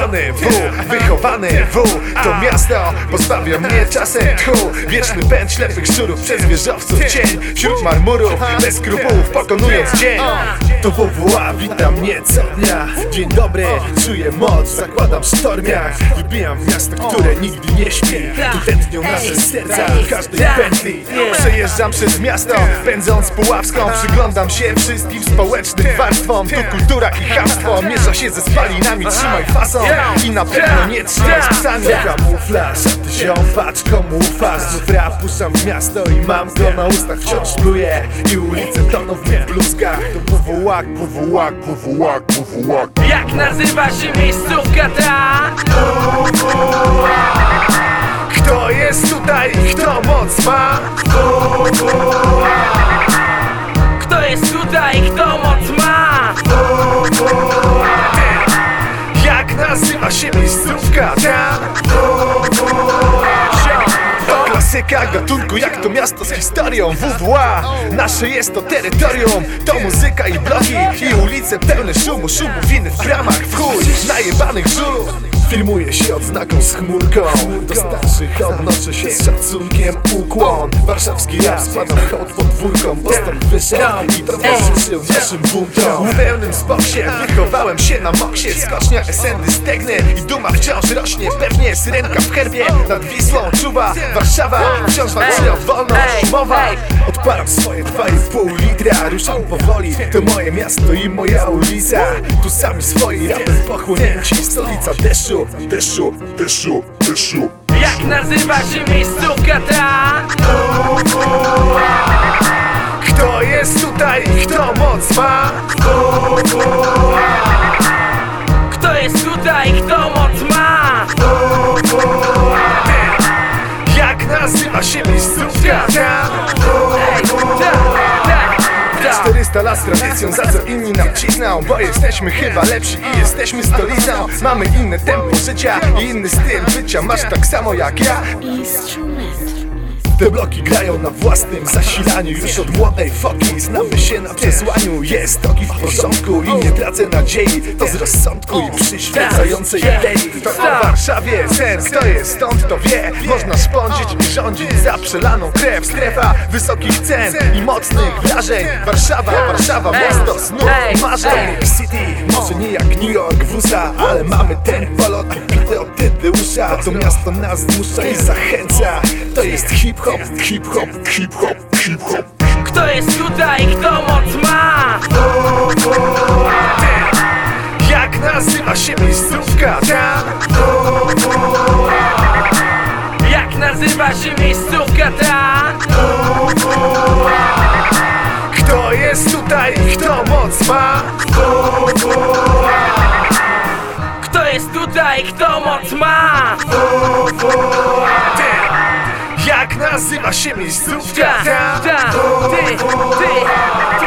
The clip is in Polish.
Urodzony W, wychowany W To miasto. Pozbawia mnie czasem tchu Wieczny pęd ślepych szczurów przez wieżowców cień. Wśród marmurów, bez skrupułów pokonując dzień. To WWA wita mnie co dnia. Dzień dobry, czuję moc, zakładam sztormiach. Wybijam miasto, które nigdy nie śpi. Tu tętnią nasze serca w każdej pętli. Przejeżdżam przez miasto, pędząc pułapską Przyglądam się wszystkim społecznym warstwom. Tu kultura i chamstwo. Mierza się ze spalinami Trzymaj fason i na pewno nie trzymaj z psami Kamuflaż, ty ziom, patrz komu ufasz Znów rap puszczam w miasto i mam go na ustach. Wciąż pluję i ulice toną w mych bluzkach. To WWA, WWA, WWA, WWA Jak nazywa się miejscówka ta? Nazywa się miejscówka ta? To klasyka gatunku jak to miasto z historią WWA Nasze jest to terytorium To muzyka i blogi. I ulice pełne szumu Szumu winy w kramach W chuj. Najebanych żulów Filmuję się odznaką z chmurką. Do starszych odnoszę się z szacunkiem Ukłon. Warszawski rap składam hołd podwórką Bo stąd wyszedł i towarzyszył naszym buntom W pełnym spoksie wychowałem się na moksie. Skocznia esendy stegny I duma wciąż rośnie. Pewnie syrenka w herbie Nad Wisłą czuwa Warszawa. Wciąż walczy o wolność Mowa Odpalam swoje 2,5 litra Ruszam powoli. To moje miasto i moja ulica. Tu sami swoi rapem pochłonięci Stolica deszczu, deszczu, deszczu, deszczu Jak nazywa się miejscówka ta? Kto jest tutaj, kto moc ma? Ta, ta. 400 lat z tradycją, za co inni nam cisną Bo jesteśmy chyba lepsi i jesteśmy stolicą Mamy inne tempo życia i inny styl bycia Masz tak samo jak ja Instrumental. Te bloki grają na własnym zasilaniu. Już od młodej foki znamy się na przesłaniu. Jest ogi w porządku i nie tracę nadziei. To z rozsądku i przyświecającej idei. To o Warszawie sens to jest, stąd to wie. Można szpądzić i rządzić za przelaną krew. Strefa wysokich cen i mocnych wrażeń. Warszawa, Warszawa, miasto snów marzeń. City, może nie jak New York w USA Ale mamy ten polot. Bity od Tydeusza To miasto nas zmusza i zachęca. To jest hip-hop, hip-hop, hip-hop, hip-hop Kto jest tutaj, kto moc ma? Jak nazywa się miejscówka ta? Jak nazywa się miejscówka ta? Kto jest tutaj, kto moc ma? Kto jest tutaj, kto moc ma? Jak nazywa się miejscówka Ta, ta? ta, ty, ty,